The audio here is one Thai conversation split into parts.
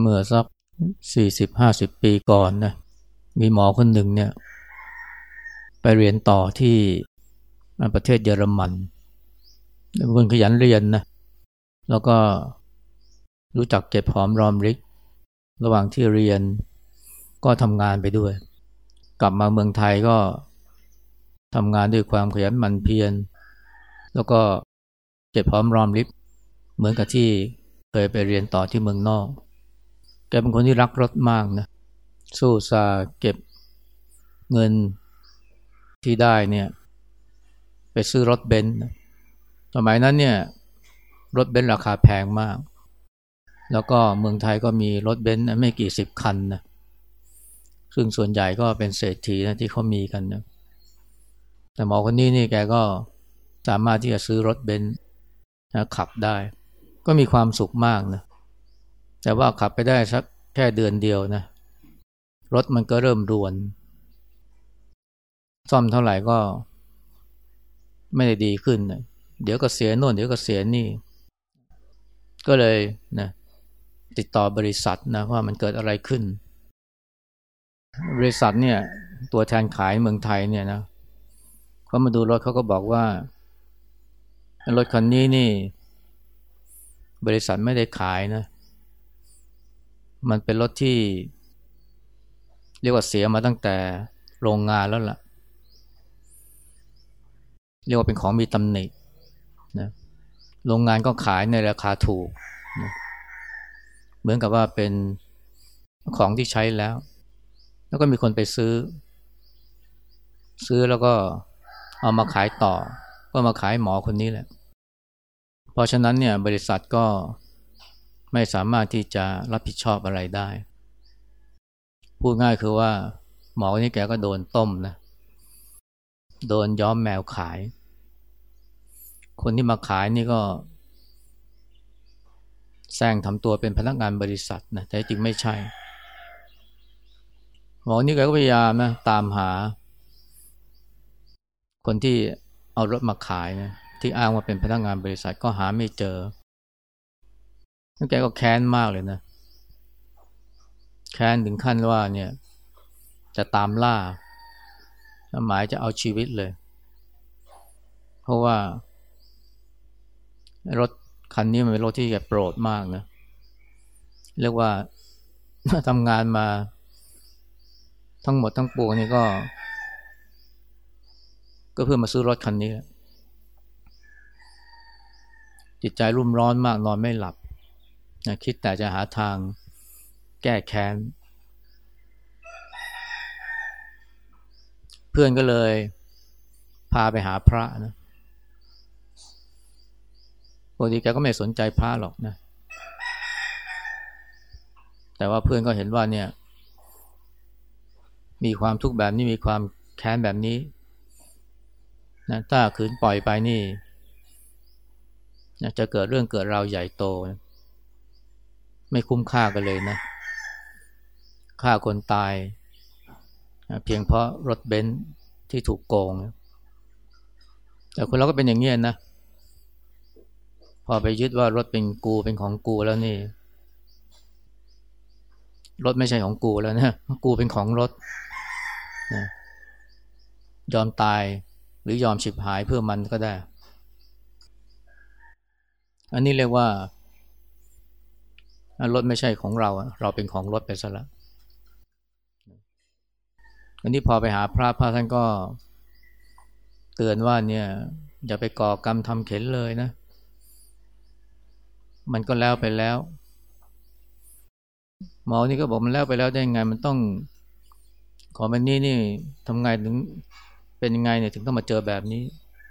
เมื่อสักสี่สิบห้าสิบปีก่อนนะมีหมอคนหนึ่งเนี่ย ไปเรียนต่อที่ประเทศเยอรมันเป็นคนขยันเรียนนะแล้วก็รู้จักเก็บหอมรอมริก ระหว่างที่เรียนก็ทำงานไปด้วย กลับมาเมืองไทยก็ทำงานด้วยความขยันหมั่นเพียรแล้วก็เก็บหอมรอมริบเหมือนกับที่เคยไปเรียนต่อที่เมืองนอก กเป็นคนที่รักรถมากนะ สู้ซาเก็บเงินที่ได้เนี่ย ไปซื้อรถเบนซ์สมัยนั้นเนี่ย รถเบนซ์ราคาแพงมาก แล้วก็เมืองไทยก็มีรถเบนซ์ไม่กี่สิบคันนะ ซึ่งส่วนใหญ่ก็เป็นเศรษฐีนะที่เขามีกันนะ แต่หมอคนนี้นี่แกก็สามารถที่จะซื้อรถเบนซ์นะขับได้ ก็มีความสุขมากนะ แต่ว่าขับไปได้สักแค่เดือนเดียวนะรถมันก็เริ่มรวน ซ่อมเท่าไหร่ก็ ไม่ได้ดีขึ้นนะเดี๋ยวก็เสียโน่นเดี๋ยวก็เสียนี่ ก็เลยนะติดต่อบริษัทนะว่ามันเกิดอะไรขึ้น บริษัทเนี่ย ตัวแทนขายเมืองไทยเนี่ยนะเขามาดูรถเขาก็บอกว่ารถคันนี้นี่ บริษัทไม่ได้ขายนะ มันเป็นรถที่ เรียกว่าเสียมาตั้งแต่โรงงานแล้วล่ะ เรียกว่าเป็นของมีตำหนินะโรงงานก็ขายในราคาถูกนะเหมือนกับว่าเป็นของที่ใช้แล้ว แล้วก็มีคนไปซื้อ ซื้อแล้วก็เอามาขายต่อ ก็มาขายหมอคนนี้แหละ เพราะฉะนั้นเนี่ยบริษัทก็ ไม่สามารถที่จะรับผิดชอบอะไรได้ พูดง่ายคือว่า หมอคนนี้แกก็โดนต้มนะโดนย้อมแมวขาย คนที่มาขายนี่ก็แซงทำตัวเป็นพนักงานบริษัทนะแต่จริงไม่ใช่ หมอนี่แกก็พยายามนะตามหา คนที่เอารถมาขายนะที่อ้างว่าเป็นพนักงานบริษัทก็หาไม่เจอ แล้วแกก็แค้นมากเลยนะ แค้นถึงขั้นว่าเนี่ย จะตามล่า หมายจะเอาชีวิตเลย เพราะว่า รถคันนี้มันเป็นรถที่แกโปรดมากนะ เรียกว่าทำงานมา ทั้งหมดทั้งปวงนี่ก็ ก็เพื่อมาซื้อรถคันนี้ จิตใจรุ่มร้อนมากนอนไม่หลับ นะคิดแต่จะหาทางแก้แค้น เพื่อนก็เลยพาไปหาพระนะปกติแกก็ไม่สนใจพระหรอกนะ แต่ว่าเพื่อนก็เห็นว่าเนี่ย มีความทุกข์แบบนี้มีความแค้นแบบนี้นะถ้าขืนปล่อยไปนี่นะจะเกิดเรื่องเกิดราวใหญ่โตนะ ไม่คุ้มค่ากันเลยนะฆ่าคนตาย เพียงเพราะรถเบนซ์ที่ถูกโกง แต่คนเราก็เป็นอย่างนี้นะ พอไปยึดว่ารถเป็นกูเป็นของกูแล้วนี่ รถไม่ใช่ของกูแล้วนะกูเป็นของรถนะยอมตายหรือยอมฉิบหายเพื่อมันก็ได้ อันนี้เรียกว่า รถไม่ใช่ของเรา เราเป็นของรถไปซะแล้วอันนี้พอไปหาพระพระท่านก็ เตือนว่าเนี่ยอย่าไปก่อกรรมทำเข็นเลยนะ มันก็แล้วไปแล้ว หมอนี่ก็บอกมันแล้วไปแล้วได้ไง มันต้องขอมันนี่นี่ทำไงถึงเป็นยังไงเนี่ยถึงต้องมาเจอแบบนี้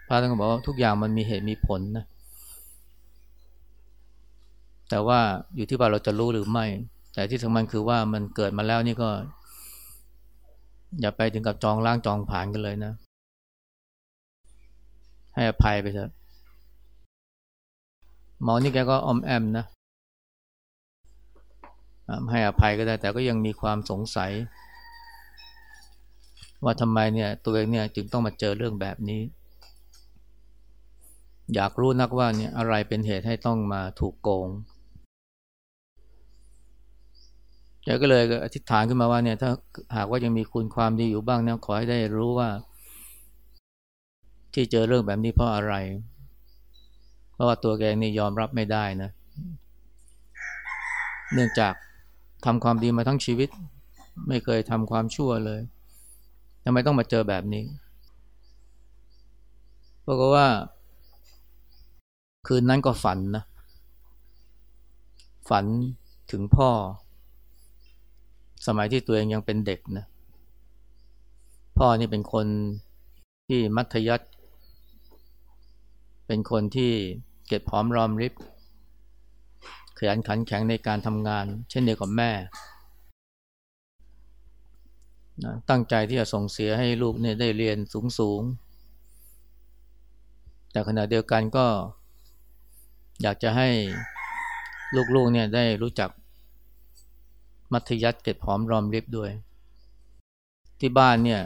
พระท่านก็บอกว่าทุกอย่างมันมีเหตุมีผลนะ แต่ว่าอยู่ที่ว่าเราจะรู้หรือไม่ แต่ที่สำคัญคือว่ามันเกิดมาแล้วนี่ก็ อย่าไปถึงกับจองล้างจองผ่านกันเลยนะ ให้อภัยไปเถอะหมอนี่แกก็อมแอมนะให้อภัยก็ได้ แต่ก็ยังมีความสงสัย ว่าทำไมเนี่ย ตัวเองเนี่ยจึงต้องมาเจอเรื่องแบบนี้ อยากรู้นักว่าเนี่ยอะไรเป็นเหตุให้ต้องมาถูกโกง แกก็เลยอธิษฐานขึ้นมาว่าเนี่ย ถ้าหากว่ายังมีคุณความดีอยู่บ้างเนี่ยขอให้ได้รู้ว่า ที่เจอเรื่องแบบนี้เพราะอะไร เพราะว่าตัวแกนี่ยอมรับไม่ได้นะ เนื่องจากทำความดีมาทั้งชีวิต ไม่เคยทำความชั่วเลยทำไมต้องมาเจอแบบนี้เพราะว่า คืนนั้นก็ฝันนะ ฝันถึงพ่อ สมัยที่ตัวเองยังเป็นเด็กนะพ่อนี่เป็นคนที่มัธยัติเป็นคนที่เก็บพร้อมรอมริบขยันขันแข็งในการทำงาน เช่นเดียวกับแม่นะตั้งใจที่จะส่งเสียให้ลูกเนี่ยได้เรียนสูงสูง แต่ขณะเดียวกันก็ อยากจะให้ลูกๆเนี่ยได้รู้จัก มัธยัติเก็บหอมรอมริบด้วย ที่บ้านเนี่ย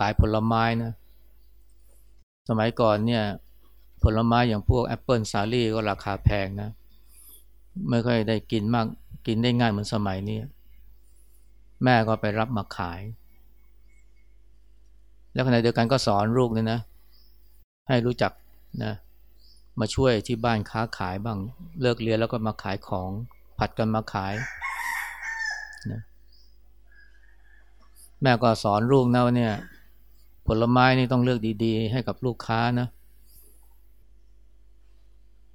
ขายผลไม้นะ สมัยก่อนเนี่ย ผลไม้อย่างพวกแอปเปิลสาลี่ก็ราคาแพงนะ ไม่ค่อยได้กินมากกินได้ง่ายเหมือนสมัยนี้ แม่ก็ไปรับมาขาย แล้วขณะเดียวกันก็สอนลูกเนี่ยนะ ให้รู้จักนะมาช่วยที่บ้านค้าขายบ้างเลิกเรียนแล้วก็มาขายของผัดกันมาขายนะ แม่ก็สอนลูกนะว่าเนี่ย ผลไม้นี่ต้องเลือกดีๆ ให้กับลูกค้านะ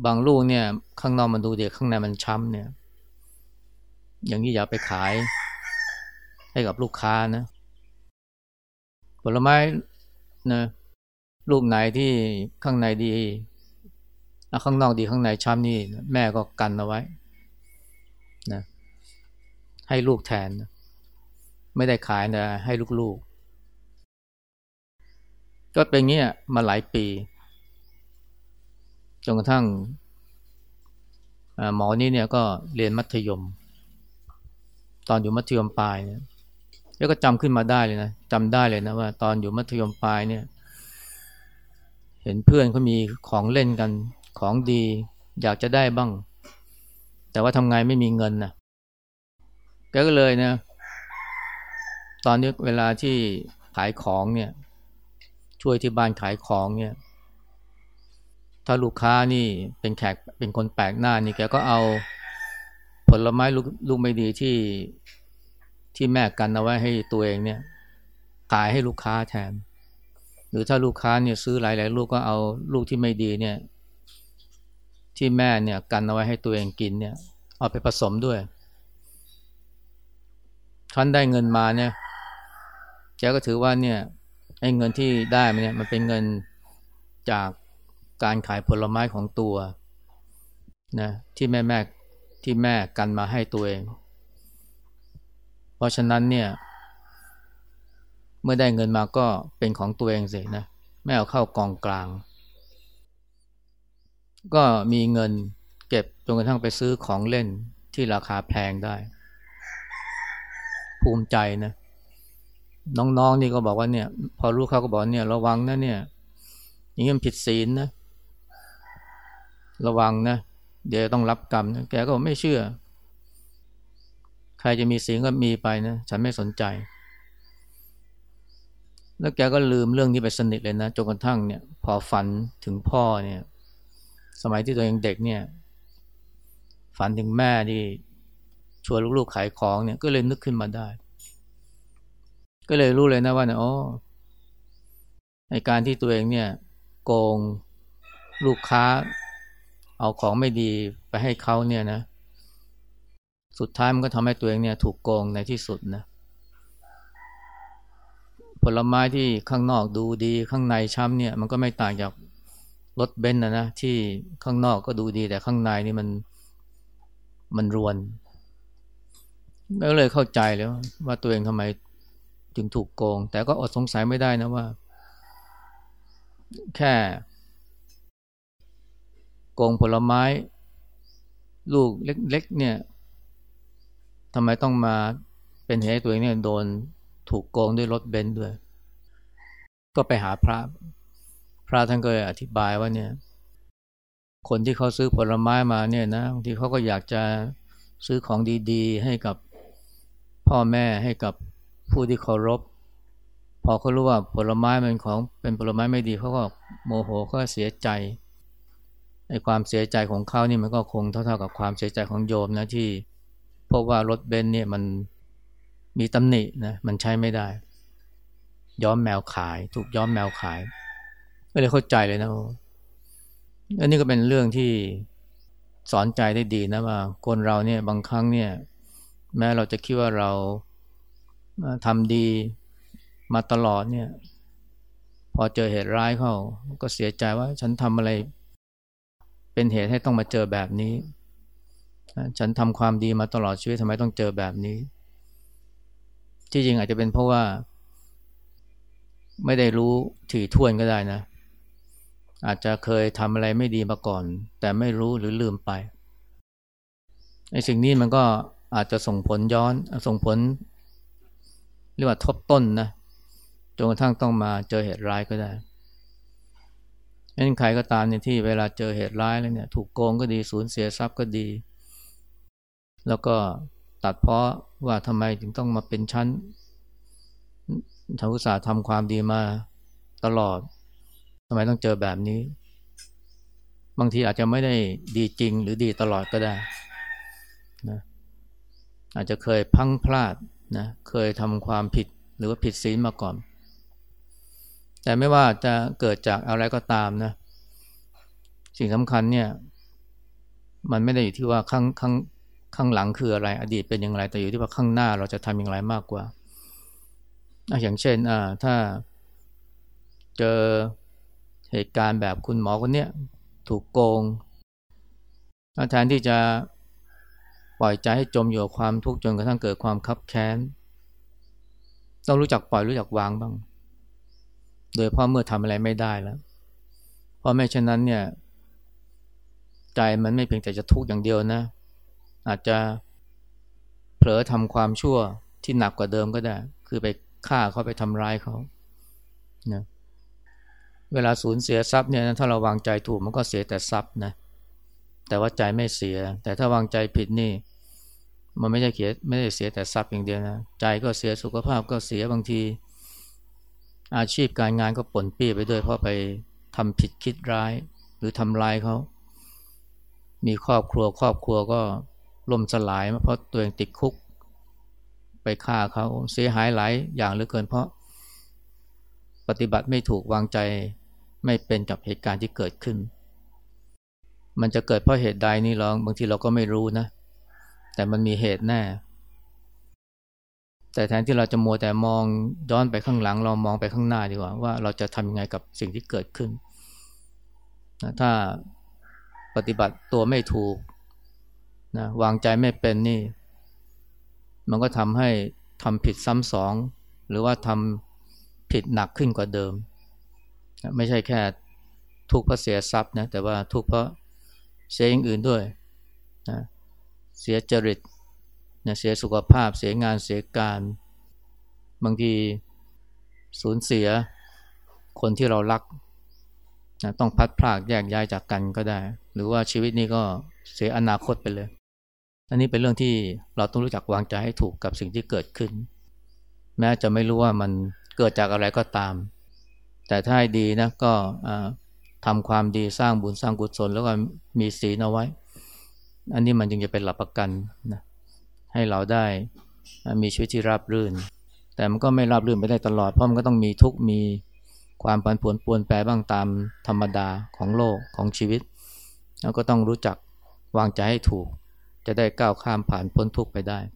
บางลูกเนี่ย ข้างนอกมันดูเด็กข้างในมันช้ำเนี่ย อย่างนี้อย่าไปขายให้กับลูกค้านะ ผลไม้นะลูกไหนที่ข้างในดีข้างนอกดีข้างในช้ำนี่ แม่ก็กันเอาไว้นะให้ลูกแทนนะ ไม่ได้ขายนะให้ลูกๆ ก็เป็นเงี้ยมาหลายปี จนกระทั่งหมอนี่เนี่ยก็เรียนมัธยม ตอนอยู่มัธยมปลายเนี่ยแล้วก็จำขึ้นมาได้เลยนะจำได้เลยนะว่า ตอนอยู่มัธยมปลายเนี่ย เห็นเพื่อนเขามีของเล่นกันของดี อยากจะได้บ้าง แต่ว่าทำไงไม่มีเงินนะแกก็เลยนะ ตอนนี้เวลาที่ขายของเนี่ยช่วยที่บ้านขายของเนี่ย ถ้าลูกค้านี่เป็นแขกเป็นคนแปลกหน้านี่แกก็เอาผลไม้ลูกลูกไม่ดีที่ที่แม่กันเอาไว้ให้ตัวเองเนี่ย ขายให้ลูกค้าแทน หรือถ้าลูกค้าเนี่ยซื้อหลายๆลูกก็เอาลูกที่ไม่ดีเนี่ย ที่แม่เนี่ยกันเอาไว้ให้ตัวเองกินเนี่ย เอาไปผสมด้วยท่านได้เงินมาเนี่ย แกก็ถือว่าเนี่ยไอ้เงินที่ได้มาเนี่ยมันเป็นเงินจากการขายผลไม้ของตัวนะที่แม่แม่ที่แม่กันมาให้ตัวเอง เพราะฉะนั้นเนี่ยเมื่อได้เงินมาก็เป็นของตัวเองสินะไม่เอาเข้ากองกลาง ก็มีเงินเก็บจนกระทั่งไปซื้อของเล่นที่ราคาแพงได้ ภูมิใจนะ น้องๆนี่ก็บอกว่าเนี่ย พอรู้เขาก็บอกเนี่ย ระวังนะเนี่ยอย่างนี้มันผิดศีลนะ ระวังนะเดี๋ยวต้องรับกรรมนะแกก็ไม่เชื่อ ใครจะมีศีลก็มีไปนะฉันไม่สนใจ แล้วแกก็ลืมเรื่องนี้ไปสนิทเลยนะจนกระทั่งเนี่ย พอฝันถึงพ่อเนี่ย สมัยที่ตัวเองเด็กเนี่ย ฝันถึงแม่ที่ชวนลูกๆขายของเนี่ยก็เลยนึกขึ้นมาได้ ก็เลยรู้เลยนะว่าเนี่ยอ๋อในการที่ตัวเองเนี่ย โกงลูกค้า เอาของไม่ดีไปให้เขาเนี่ยนะ สุดท้ายมันก็ทำให้ตัวเองเนี่ย ถูกโกงในที่สุดนะ ผลไม้ที่ข้างนอกดูดีข้างในช้ำเนี่ย มันก็ไม่ต่างจากรถเบนซ์นะนะที่ข้างนอกก็ดูดีแต่ข้างในนี่มันมันรวนก็เลยเข้าใจแล้วว่าตัวเองทำไม จึงถูกโกง แต่ก็อดสงสัยไม่ได้นะว่า แค่ โกงผลไม้ ลูกเล็กๆเนี่ยทำไมต้องมาเป็นเหตุตัวเองเนี่ยโดนถูกโกงด้วยรถเบนซ์ด้วย ก็ไปหาพระ พระท่านก็อธิบายว่าเนี่ย คนที่เขาซื้อผลไม้มาเนี่ยนะบางทีเขาก็อยากจะซื้อของดี ๆ ให้กับพ่อแม่ให้กับ ผู้ที่เคารพ พอเขารู้ว่าผลไม้มันของเป็นผลไม้ไม่ดีเขาก็โมโหก็เสียใจไอ้ความเสียใจของเขานี่มันก็คงเท่าๆกับความเสียใจของโยมนะที่พบว่ารถเบนซ์เนี่ยมันมีตำหนินะมันใช้ไม่ได้ ย้อมแมวขายถูกย้อมแมวขายก็เลยเข้าใจเลยนะอันนี้ก็เป็นเรื่องที่สอนใจได้ดีนะว่าคนเราเนี่ยบางครั้งเนี่ย แม้เราจะคิดว่าเรา ทำดีมาตลอดเนี่ย พอเจอเหตุร้ายเข้า ก็เสียใจว่าฉันทำอะไร เป็นเหตุให้ต้องมาเจอแบบนี้ ฉันทำความดีมาตลอดชีวิตทำไมต้องเจอแบบนี้ ที่จริงอาจจะเป็นเพราะว่า ไม่ได้รู้ถี่ถ้วนก็ได้นะ อาจจะเคยทำอะไรไม่ดีมาก่อน แต่ไม่รู้หรือลืมไปไอ้สิ่งนี้มันก็อาจจะส่งผลย้อนส่งผล เรียกว่าทบต้นนะจนกระทั่งต้องมาเจอเหตุร้ายก็ได้นั้นใครก็ตามเนี่ยที่เวลาเจอเหตุร้ายแล้วเนี่ย ถูกโกงก็ดีสูญเสียทรัพย์ก็ดี แล้วก็ตัดเพราะว่าทำไมถึงต้องมาเป็นชั้นทางอุตสาห์ทำความดีมาตลอดทำไมต้องเจอแบบนี้ บางทีอาจจะไม่ได้ดีจริงหรือดีตลอดก็ได้นะอาจจะเคยพังพลาด นะเคยทำความผิดหรือว่าผิดศีลมาก่อน แต่ไม่ว่าจะเกิดจากอะไรก็ตามนะสิ่งสำคัญเนี่ยมันไม่ได้อยู่ที่ว่าข้างข้างข้างหลังคืออะไร อดีตเป็นอย่างไร แต่อยู่ที่ว่าข้างหน้าเราจะทำอย่างไรมากกว่า อย่างเช่นอ่าถ้าเจอเหตุการณ์แบบคุณหมอคนเนี้ยถูกโกงแทนที่จะ ปล่อยใจให้จมอยู่กับความทุกข์จนกระทั่งเกิดความคับแค้นต้องรู้จักปล่อยรู้จักวางบ้าง โดยเพราะเมื่อทำอะไรไม่ได้แล้ว เพราะไม่เช่นนั้นเนี่ย ใจมันไม่เพียงแต่จะทุกข์อย่างเดียวนะ อาจจะเผลอทำความชั่วที่หนักกว่าเดิมก็ได้ คือไปฆ่าเขาไปทำร้ายเขานะเวลาสูญเสียทรัพย์เนี่ยถ้าเราวางใจถูกมันก็เสียแต่ทรัพย์นะ แต่ว่าใจไม่เสีย แต่ถ้าวางใจผิดนี่ มันไม่ใช่เสียไม่ได้เสียแต่ทรัพย์อย่างเดียวนะ ใจก็เสียสุขภาพก็เสียบางที อาชีพการงานก็ป่นปี้ไปด้วยเพราะไปทำผิดคิดร้าย หรือทำลายเขา มีครอบครัวครอบครัวก็ล่มสลายเพราะตัวเองติดคุก ไปฆ่าเขาเสียหายหลายอย่างเหลือเกินเพราะ ปฏิบัติไม่ถูกวางใจไม่เป็นกับเหตุการณ์ที่เกิดขึ้น มันจะเกิดเพราะเหตุใดนี่เราบางทีเราก็ไม่รู้นะ แต่มันมีเหตุแน่ แต่แทนที่เราจะมัวแต่มองย้อนไปข้างหลัง เรามองไปข้างหน้าดีกว่า ว่าเราจะทำยังไงกับสิ่งที่เกิดขึ้นนะถ้าปฏิบัติตัวไม่ถูกนะวางใจไม่เป็นนี่ มันก็ทำให้ทำผิดซ้ำสอง หรือว่าทำผิดหนักขึ้นกว่าเดิม ไม่ใช่แค่ทุกข์เพราะเสียทรัพย์นะแต่ว่าทุกข์เพราะ เสียอย่างอื่นด้วยนะเสียจริตนะเสียสุขภาพ เสียงานเสียการ บางทีสูญเสียคนที่เรารักนะต้องพัดพลากแยกย้ายจากกันก็ได้ หรือว่าชีวิตนี้ก็เสียอนาคตไปเลย อันนี้เป็นเรื่องที่เราต้องรู้จักวางใจให้ถูกกับสิ่งที่เกิดขึ้น แม้จะไม่รู้ว่ามันเกิดจากอะไรก็ตาม แต่ถ้าดีนะก็ ทำความดีสร้างบุญสร้างกุศลแล้วก็มีศีลเอาไว้ อันนี้มันจึงจะเป็นหลักประกันนะให้เราได้มีชีวิตที่ราบรื่น แต่มันก็ไม่ราบรื่นไปได้ตลอด เพราะมันก็ต้องมีทุกมีความผันผวนปวนแปรบ้างตามธรรมดาของโลกของชีวิต แล้วก็ต้องรู้จักวางใจให้ถูก จะได้ก้าวข้ามผ่านพ้นทุกไปได้